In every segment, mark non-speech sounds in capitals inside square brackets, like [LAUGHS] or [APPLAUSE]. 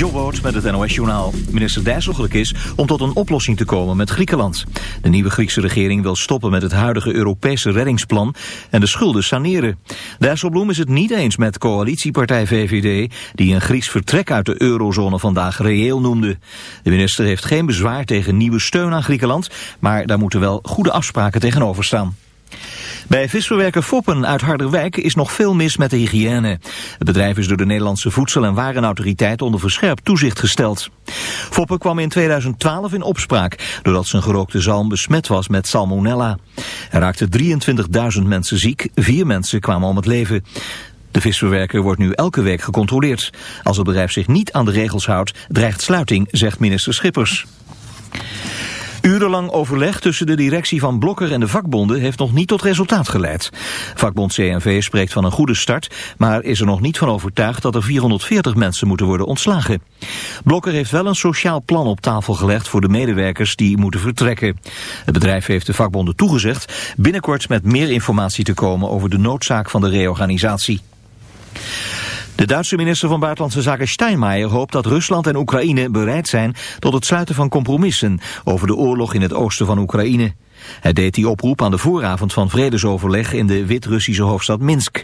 Jobboot met het NOS-journaal. Minister Dijsselgeluk is om tot een oplossing te komen met Griekenland. De nieuwe Griekse regering wil stoppen met het huidige Europese reddingsplan en de schulden saneren. Dijsselbloem is het niet eens met coalitiepartij VVD... die een Grieks vertrek uit de eurozone vandaag reëel noemde. De minister heeft geen bezwaar tegen nieuwe steun aan Griekenland... maar daar moeten wel goede afspraken tegenover staan. Bij visverwerker Foppen uit Harderwijk is nog veel mis met de hygiëne. Het bedrijf is door de Nederlandse Voedsel- en Warenautoriteit onder verscherpt toezicht gesteld. Foppen kwam in 2012 in opspraak doordat zijn gerookte zalm besmet was met salmonella. Er raakten 23.000 mensen ziek, vier mensen kwamen om het leven. De visverwerker wordt nu elke week gecontroleerd. Als het bedrijf zich niet aan de regels houdt, dreigt sluiting, zegt minister Schippers. Urenlang overleg tussen de directie van Blokker en de vakbonden heeft nog niet tot resultaat geleid. Vakbond CNV spreekt van een goede start, maar is er nog niet van overtuigd dat er 440 mensen moeten worden ontslagen. Blokker heeft wel een sociaal plan op tafel gelegd voor de medewerkers die moeten vertrekken. Het bedrijf heeft de vakbonden toegezegd binnenkort met meer informatie te komen over de noodzaak van de reorganisatie. De Duitse minister van Buitenlandse Zaken Steinmeier hoopt dat Rusland en Oekraïne bereid zijn tot het sluiten van compromissen over de oorlog in het oosten van Oekraïne. Hij deed die oproep aan de vooravond van vredesoverleg in de Wit-Russische hoofdstad Minsk.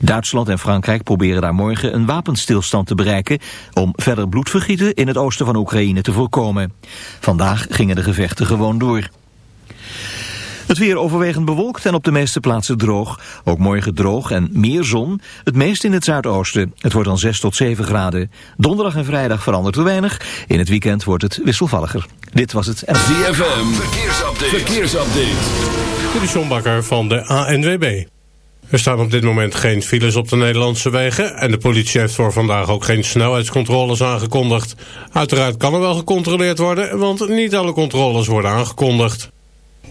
Duitsland en Frankrijk proberen daar morgen een wapenstilstand te bereiken om verder bloedvergieten in het oosten van Oekraïne te voorkomen. Vandaag gingen de gevechten gewoon door. Het weer overwegend bewolkt en op de meeste plaatsen droog. Ook morgen droog en meer zon. Het meest in het zuidoosten. Het wordt dan 6 tot 7 graden. Donderdag en vrijdag verandert er weinig. In het weekend wordt het wisselvalliger. Dit was het... ZFM, verkeersupdate. verkeersupdate. Dit is John Bakker van de ANWB. Er staan op dit moment geen files op de Nederlandse wegen... en de politie heeft voor vandaag ook geen snelheidscontroles aangekondigd. Uiteraard kan er wel gecontroleerd worden... want niet alle controles worden aangekondigd.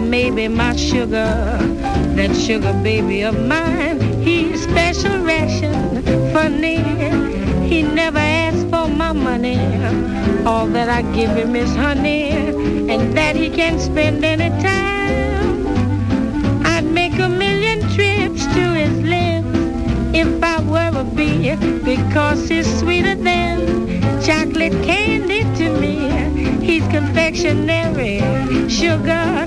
Baby, my sugar, that sugar baby of mine. He's special ration for me. He never asks for my money. All that I give him is honey, and that he can spend any time. I'd make a million trips to his lips if I were a bee, because he's sweeter than chocolate candy to me. He's confectionery, sugar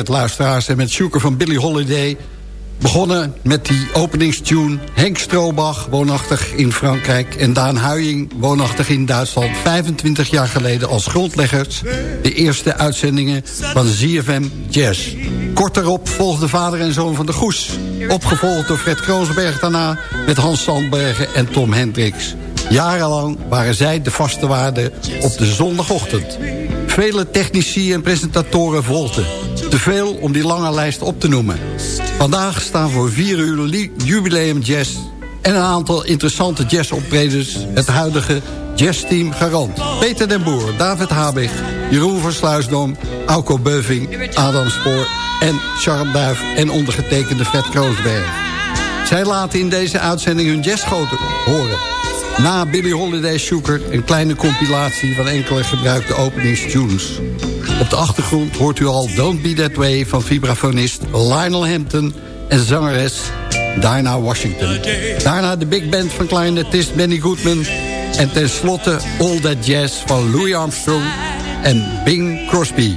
Jubileert luisteraars en met Zoeker van Billy Holiday... begonnen met die openingstune Henk Stroobach, woonachtig in Frankrijk... en Daan Huying, woonachtig in Duitsland... 25 jaar geleden als grondleggers... de eerste uitzendingen van ZFM Jazz. Kort daarop volgde vader en zoon van de Goes... opgevolgd door Fred Kroonsberg daarna... met Hans Sandbergen en Tom Hendricks... Jarenlang waren zij de vaste waarde op de zondagochtend. Vele technici en presentatoren volgden. Te veel om die lange lijst op te noemen. Vandaag staan voor vier uur jubileum jazz... en een aantal interessante jazzoptredens... het huidige jazzteam garant. Peter den Boer, David Habig, Jeroen van Sluisdom... Auko Beuving, Adam Spoor en Charles Duif... en ondergetekende Fred Kroosberg. Zij laten in deze uitzending hun jazzgoten horen... Na Billy Holiday Shooker een kleine compilatie van enkele gebruikte openingstunes. Op de achtergrond hoort u al Don't Be That Way van vibrafonist Lionel Hampton en zangeres Dinah Washington. Daarna de big band van clarinetist Benny Goodman en tenslotte All That Jazz van Louis Armstrong en Bing Crosby.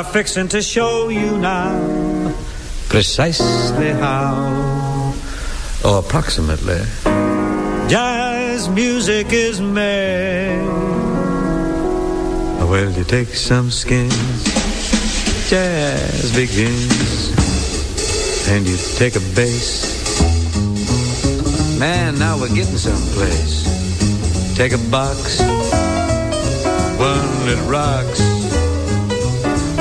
Are fixing to show you now precisely how, or approximately, jazz music is made. Well, you take some skins, jazz begins, and you take a bass. Man, now we're getting someplace. Take a box, one that rocks.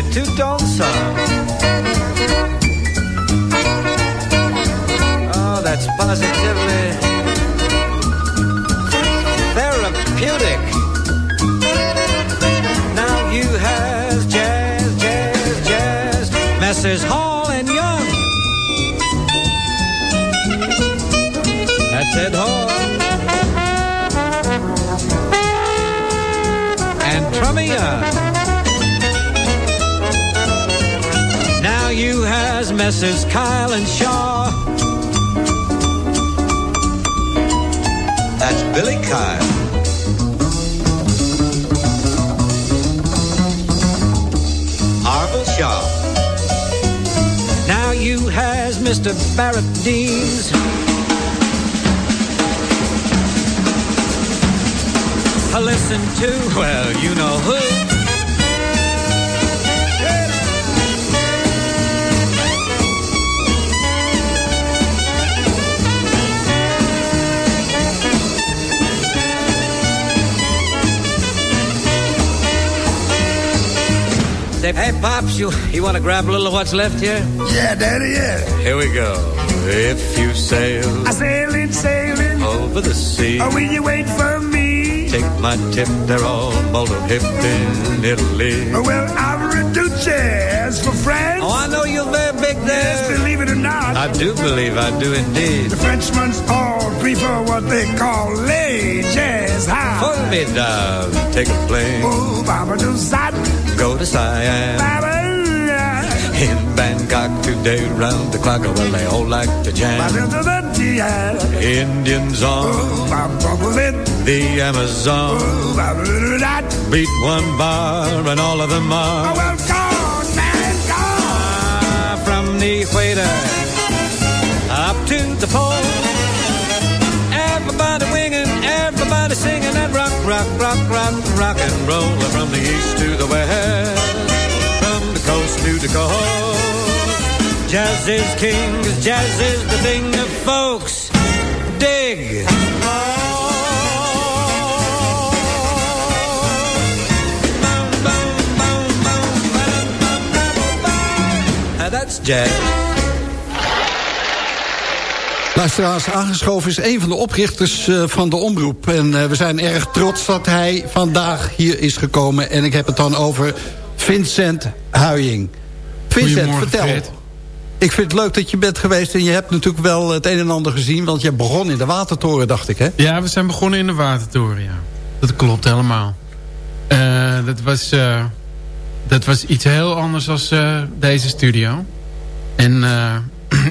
A little dancehall. Oh, that's positively therapeutic. Now you have jazz, jazz, jazz. Messrs. Hall and Young. That's Ed Hall. And Trumia. Has Messrs. Kyle and Shaw. That's Billy Kyle. Harville Shaw. Now you has Mr. Barrett Deans. I listen to, well, you know who. Say, hey, Pops, you, you want to grab a little of what's left here? Yeah, Daddy, yeah. Here we go. If you sail I sailing, sailing. over the sea, Oh, will you wait for me? take my tip, they're all molto hip in Italy. Oh, well, I'll do jazz for France. Oh, I know you're very big Yes, there. believe it or not. I do believe I do indeed. the Frenchmen's all prefer what they call lay jazz high. Formidable. Take a plane, Oh, Baba do sat, go to Siam. In Bangkok today, round the clock, well, they all like to jam. Indians on the Amazon. Beat one bar and all of them are. Ah, from the equator up to the pole. Everybody winging, everybody singing that rock, rock, rock, rock, and roll. From the east to the west, from the coast to the coast. Jazz is king, jazz is the thing that folks dig. Boom, boom, Luisteraars, aangeschoven is een van de oprichters eh, van de omroep. En eh, we zijn erg trots dat hij vandaag hier is gekomen. En ik heb het dan over Vincent Huying. Vincent, vertel. Fred. Ik vind het leuk dat je bent geweest en je hebt natuurlijk wel het een en ander gezien. Want je begon in de Watertoren, dacht ik, hè? Ja, we zijn begonnen in de Watertoren, ja. Dat klopt helemaal. Eh, dat, was, dat was iets heel anders dan deze studio. En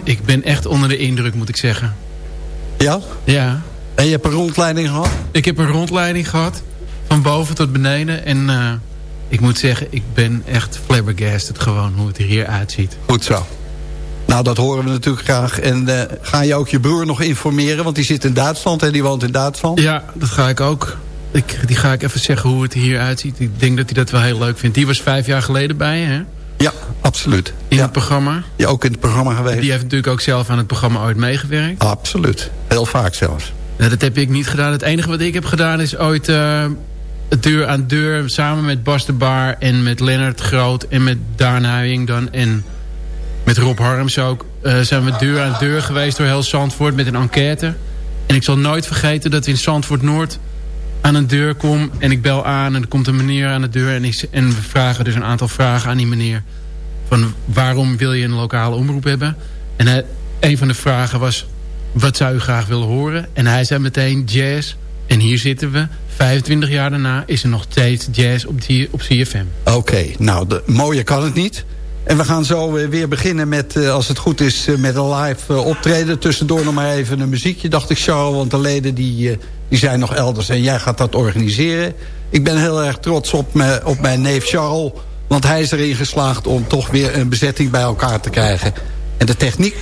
ik ben echt onder de indruk, moet ik zeggen. Ja? Ja, En je hebt een rondleiding gehad? ik heb een rondleiding gehad. Van boven tot beneden. En eh, ik moet zeggen, ik ben echt flabbergasted gewoon hoe het er hier uitziet. Goed zo. Nou, dat horen we natuurlijk graag. En eh, ga je ook je broer nog informeren? Want die zit in Duitsland en die woont in Duitsland. Ja, dat ga ik ook. Ik, die ga ik even zeggen hoe het er hier uitziet. Ik denk dat hij dat wel heel leuk vindt. Die was vijf jaar geleden bij je, hè? Ja, absoluut. In ja. het programma. Je ook in het programma geweest? Die heeft natuurlijk ook zelf aan het programma ooit meegewerkt. Absoluut. Heel vaak zelfs. Nou, dat heb ik niet gedaan. Het enige wat ik heb gedaan is ooit uh, deur aan deur... samen met Bas de Baar en met Lennart Groot en met Daan Huying dan... en met Rob Harms ook... Uh, zijn we deur aan deur geweest door heel Zandvoort met een enquête. En ik zal nooit vergeten dat we in Zandvoort Noord... aan een deur kom en ik bel aan... en er komt een meneer aan de deur... en, en we vragen dus een aantal vragen aan die meneer... van waarom wil je een lokale omroep hebben? En een van de vragen was... wat zou u graag willen horen? En hij zei meteen jazz. En hier zitten we. 25 jaar daarna is er nog steeds jazz op, die, op CFM. Oké, nou, de, mooier kan het niet. En we gaan zo eh, weer beginnen met, eh, als het goed is, eh, met een live optreden. Tussendoor nog maar even een muziekje, dacht ik, Charles. Want de leden die, die zijn nog elders en jij gaat dat organiseren. Ik ben heel erg trots op, me, op mijn neef Charles. Want hij is erin geslaagd om toch weer een bezetting bij elkaar te krijgen. En de techniek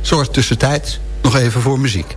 zorgt tussentijd nog even voor muziek.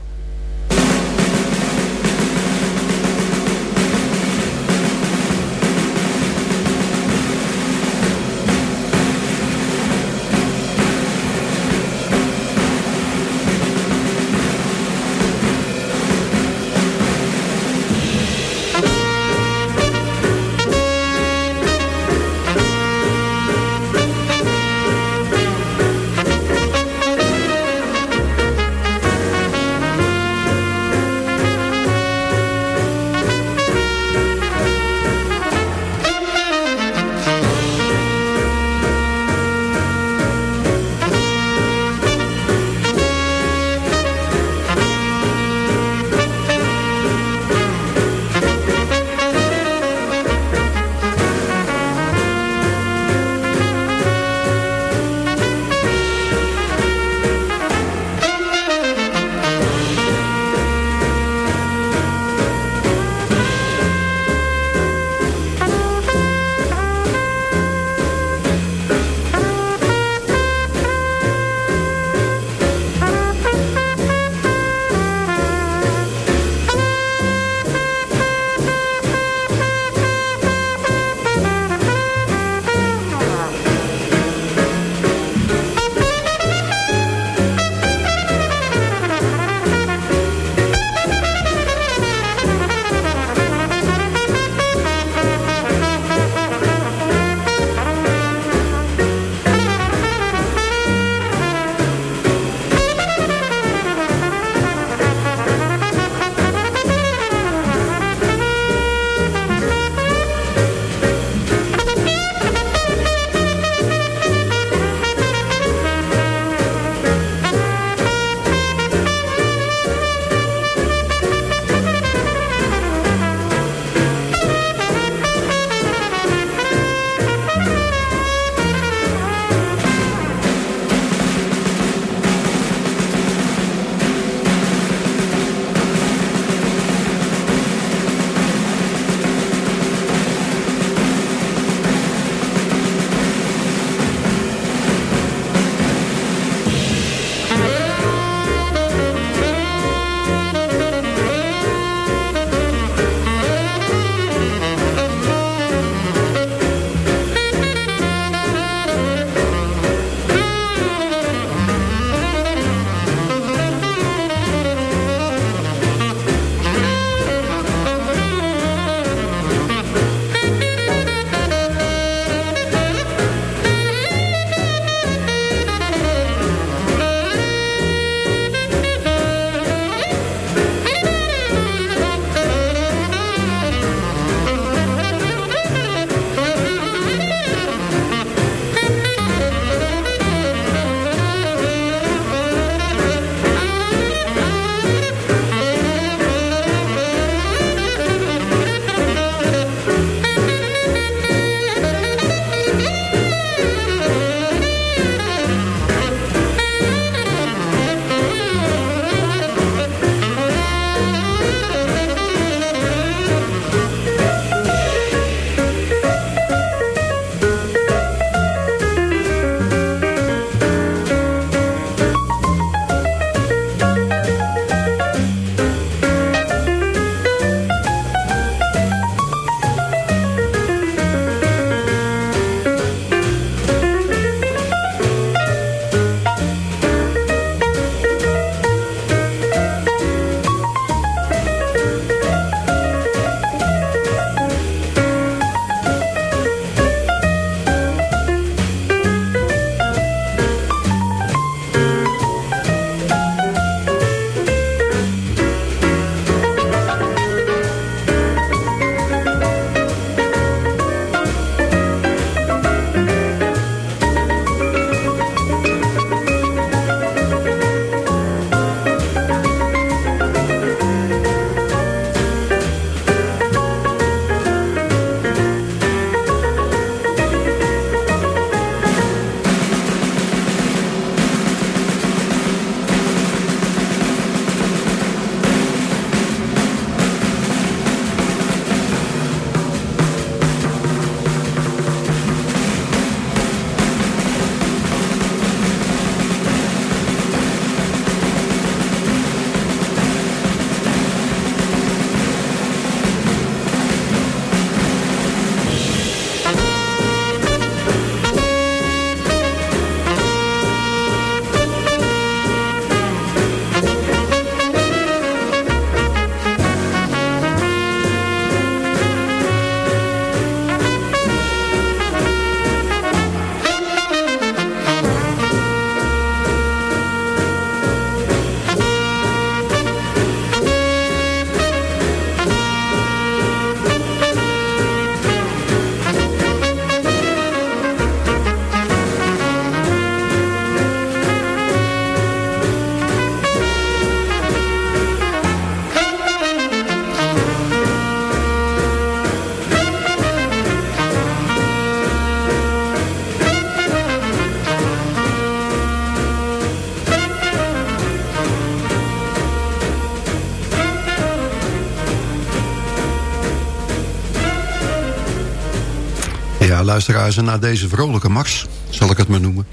Luisteraars, en na deze vrolijke mars, zal ik het maar noemen...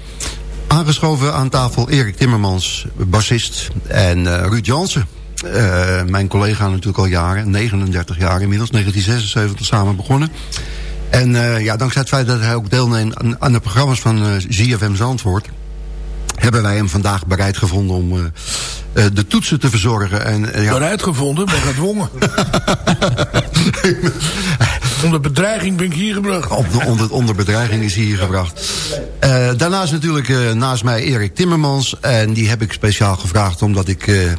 aangeschoven aan tafel Erik Timmermans, bassist, en uh, Ruud Jansen... Uh, mijn collega natuurlijk al jaren, 39 jaar inmiddels, 1976 samen begonnen. En uh, ja, dankzij het feit dat hij ook deelneemt aan, aan de programma's van uh, ZFM Zandvoort... hebben wij hem vandaag bereid gevonden om uh, de toetsen te verzorgen. En, ja. Bereid gevonden, maar gedwongen. [LAUGHS] [LAUGHS] onder bedreiging ben ik hier gebracht. onder, onder bedreiging is hier gebracht. daarnaast natuurlijk naast mij Erik Timmermans. En die heb ik speciaal gevraagd omdat ik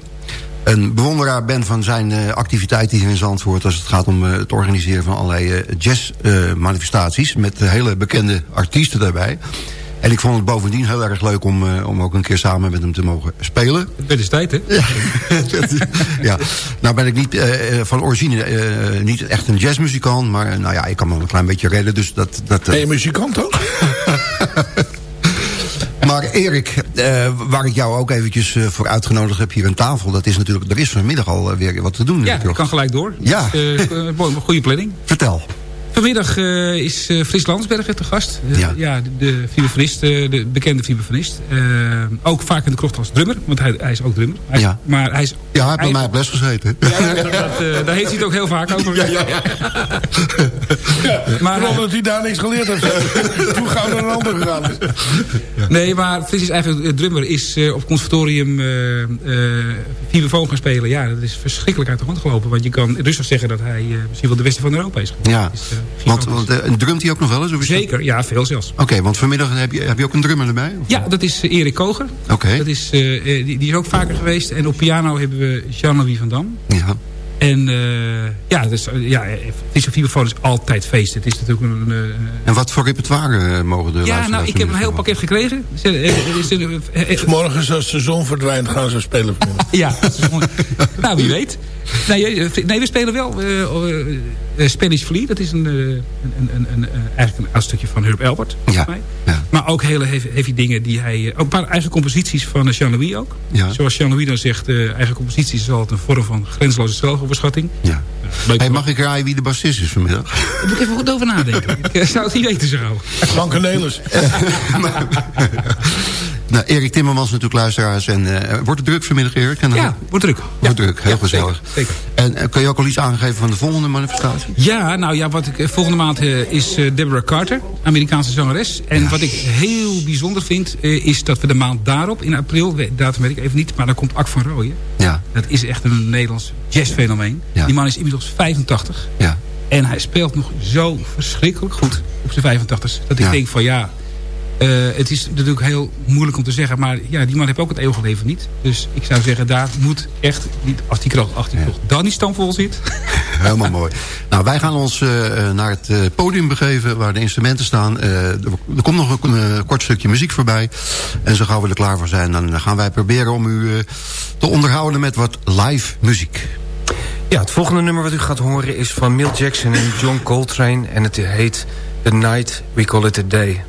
een bewonderaar ben van zijn activiteiten hier in Zandvoort... als het gaat om het organiseren van allerlei jazzmanifestaties... met hele bekende artiesten daarbij. En ik vond het bovendien heel erg leuk om, om ook een keer samen met hem te mogen spelen. Het is tijd, hè? Ja, [LAUGHS] ja. nou ben ik niet van origine niet echt een jazzmuzikant... maar nou ja, ik kan me een klein beetje redden, dus dat... dat ben je muzikant ook? [LAUGHS] Maar Erik, uh, waar ik jou ook eventjes uh, voor uitgenodigd heb hier aan tafel... dat is natuurlijk, er is vanmiddag al uh, weer wat te doen. Ja, ik kan gelijk door. Ja. goede planning. Vertel. Vanmiddag uh, is uh, Fris Landsberger te gast. Uh, ja. ja, de vibrafonist, de bekende vibrafonist. ook vaak in de krocht als drummer, want hij, hij is ook drummer. Hij, ja. Maar hij is, ja, hij heeft bij mij op les gezeten. Ja, dat, daar heeft hij het ook heel vaak over. Ja, ja, ja. ja maar omdat hij daar niks geleerd heeft. Toen gaan we naar een ander gegaan. Nee, maar Fris is eigenlijk drummer. Is op het conservatorium vibrafoon gaan spelen. Ja, dat is verschrikkelijk uit de hand gelopen. Want je kan rustig zeggen dat hij misschien wel de beste van Europa is. Ja. Is, want, want uh, drumt hij ook nog wel eens? Of Zeker, ja, veel zelfs. Oké, okay, want vanmiddag heb je, heb je ook een drummer erbij? Of? Ja, dat is uh, Erik Koger. Oké. Okay. Dat is, uh, die, die, is ook vaker geweest. En op piano hebben we Jean-Louis van Dam. Ja. En ja, dus, ja, Vibrafoon is altijd feest. Het is natuurlijk een, een, en wat voor repertoire mogen de Ja, nou, ik heb een heel pakket gekregen. Morgens als de zon verdwijnt gaan ze spelen. [LAUGHS] ja, nou wie weet. Nee, nee we spelen wel uh, Spanish Flea. Dat is een, uh, een, een, een, eigenlijk een stukje van Herb Albert. Ja, mij. Maar ook hele heavy, heavy dingen die hij... Ook een paar eigen composities van Jean-Louis ook. Ja. Zoals Jean-Louis dan zegt, eigen composities is altijd een vorm van grenzeloze zelfoverschatting. Ja. Hey, mag ik raaien wie de bassist is vanmiddag? [LAUGHS] Daar moet ik even goed over nadenken. [LAUGHS] ik zou het niet weten zo. Frank Nelis. [LAUGHS] Nou, Erik Timmermans natuurlijk luisteraars. En, uh, wordt het druk vanmiddag, Erik? En, ja, wordt druk. Wordt druk, heel ja, gezellig. Zeker, zeker. En uh, kun je ook al iets aangeven van de volgende manifestatie? Ja, nou ja, wat ik, volgende maand is Deborah Carter, Amerikaanse zangeres. En ja. wat ik heel bijzonder vind, is dat we de maand daarop, in april, datum weet ik even niet, maar dan komt Ak van Rooyen. Ja. Dat is echt een Nederlands jazzfenomeen. Ja. Die man is inmiddels 85. Ja. En hij speelt nog zo verschrikkelijk goed op zijn 85 Dat ik denk van ja, uh, het is natuurlijk heel moeilijk om te zeggen. Maar ja, die man heeft ook het eeuwige leven niet. Dus ik zou zeggen, daar moet echt, niet, als die kroeg, als die kroeg dan niet stamvol zit. [LAUGHS] Helemaal mooi. Nou, wij gaan ons uh, naar het podium begeven waar de instrumenten staan. er, er komt nog een kort stukje muziek voorbij. En zo gauw we er klaar voor zijn, dan gaan wij proberen om u te onderhouden met wat live muziek. Ja, het volgende nummer wat u gaat horen is van Milt Jackson en John Coltrane. En het heet The Night We Call It A Day.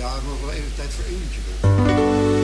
Ja, ik nog wel even tijd voor eentje doen.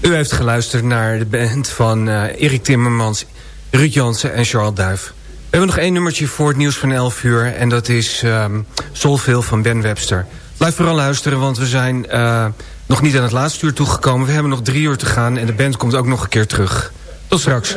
U heeft geluisterd naar de band van uh, Erik Timmermans, Ruud Jansen en Charles Duif. We hebben nog één nummertje voor het nieuws van 11 uur. En dat is um, van Ben Webster. Blijf vooral luisteren, want we zijn eh, nog niet aan het laatste uur toegekomen. We hebben nog drie uur te gaan en de band komt ook nog een keer terug. Tot straks.